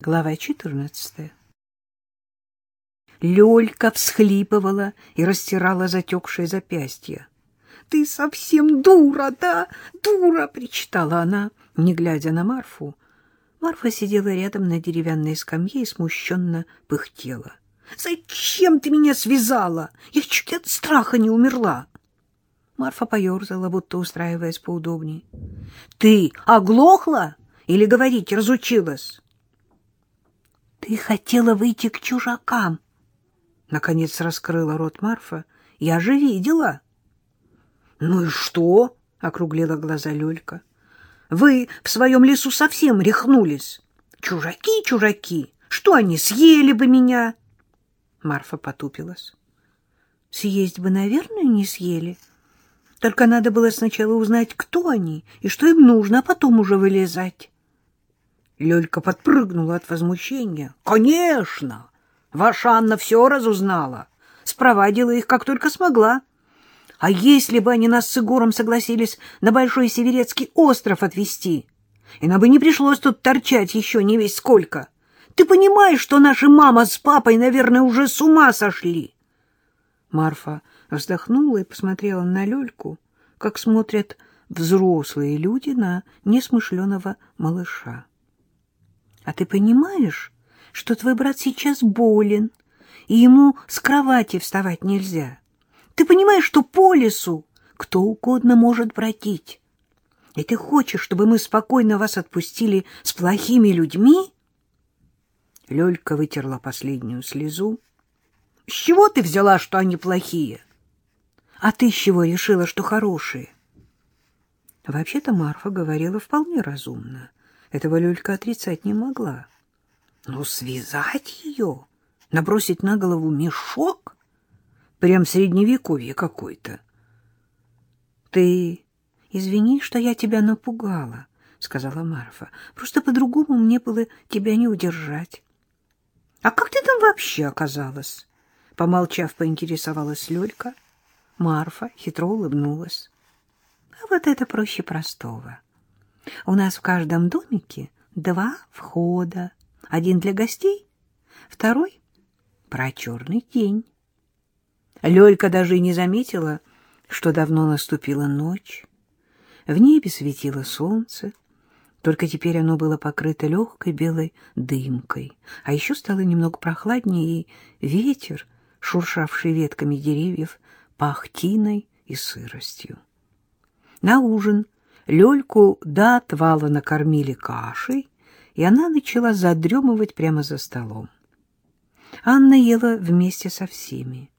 Глава 14. Лёлька всхлипывала и растирала затекшие запястья. — Ты совсем дура, да? Дура! — причитала она, не глядя на Марфу. Марфа сидела рядом на деревянной скамье и смущенно пыхтела. — Зачем ты меня связала? Я чуть от страха не умерла. Марфа поерзала, будто устраиваясь поудобнее. — Ты оглохла или говорить разучилась? — Ты хотела выйти к чужакам. Наконец раскрыла рот Марфа. — Я же видела. — Ну и что? — округлила глаза Лёлька. — Вы в своем лесу совсем рехнулись. Чужаки, чужаки, что они, съели бы меня? Марфа потупилась. — Съесть бы, наверное, не съели. Только надо было сначала узнать, кто они и что им нужно, а потом уже вылезать. Лёлька подпрыгнула от возмущения. «Конечно! Ваша Анна все разузнала. Спровадила их, как только смогла. А если бы они нас с Егором согласились на Большой Северецкий остров отвезти, и нам бы не пришлось тут торчать еще не весь сколько. Ты понимаешь, что наша мама с папой, наверное, уже с ума сошли?» Марфа вздохнула и посмотрела на Лёльку, как смотрят взрослые люди на несмышленого малыша. А ты понимаешь, что твой брат сейчас болен, и ему с кровати вставать нельзя? Ты понимаешь, что по лесу кто угодно может бродить? И ты хочешь, чтобы мы спокойно вас отпустили с плохими людьми? Лёлька вытерла последнюю слезу. — С чего ты взяла, что они плохие? — А ты с чего решила, что хорошие? Вообще-то Марфа говорила вполне разумно. Этого Люлька отрицать не могла. Но связать ее, набросить на голову мешок? Прям средневековье какой-то. — Ты извини, что я тебя напугала, — сказала Марфа. — Просто по-другому мне было тебя не удержать. — А как ты там вообще оказалась? Помолчав, поинтересовалась Люлька. Марфа хитро улыбнулась. — А вот это проще простого. — у нас в каждом домике два входа. Один для гостей, второй — про черный день. Лёлька даже и не заметила, что давно наступила ночь. В небе светило солнце, только теперь оно было покрыто легкой белой дымкой, а еще стало немного прохладнее, и ветер, шуршавший ветками деревьев, пах тиной и сыростью. На ужин — Лёльку до отвала накормили кашей, и она начала задремывать прямо за столом. Анна ела вместе со всеми.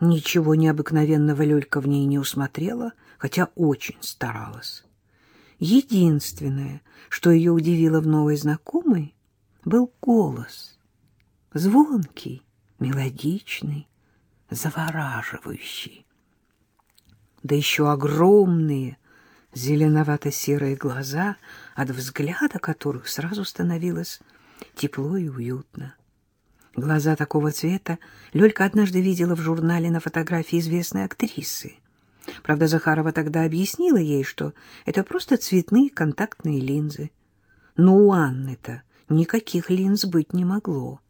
Ничего необыкновенного Лёлька в ней не усмотрела, хотя очень старалась. Единственное, что ее удивило в новой знакомой, был голос. Звонкий, мелодичный, завораживающий. Да еще огромные, зеленовато-серые глаза, от взгляда которых сразу становилось тепло и уютно. Глаза такого цвета Лёлька однажды видела в журнале на фотографии известной актрисы. Правда, Захарова тогда объяснила ей, что это просто цветные контактные линзы. Но у Анны-то никаких линз быть не могло.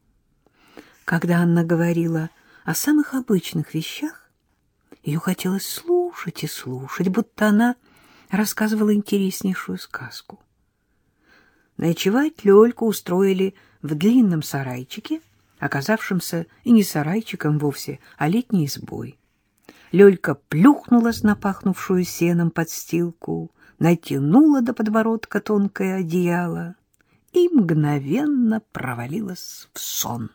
Когда Анна говорила о самых обычных вещах, ее хотелось слушать и слушать, будто она рассказывала интереснейшую сказку. Ночевать Лёльку устроили в длинном сарайчике, оказавшемся и не сарайчиком вовсе, а летней избой. Лёлька плюхнулась на пахнувшую сеном подстилку, натянула до подбородка тонкое одеяло и мгновенно провалилась в сон.